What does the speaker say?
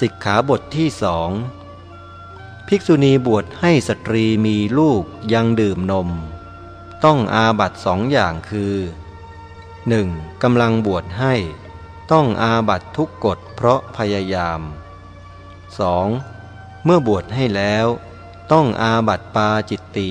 สิกขาบทที่สองภิกษุณีบวชให้สตรีมีลูกยังดื่มนม ต้องอาบัตสองอย่างคือ 1. กำลังบวชให้ ต้องอาบัตทุกกฎเพราะพยายาม 2. เมื่อบวชให้แล้ว ต้องอาบัตปาจิตตี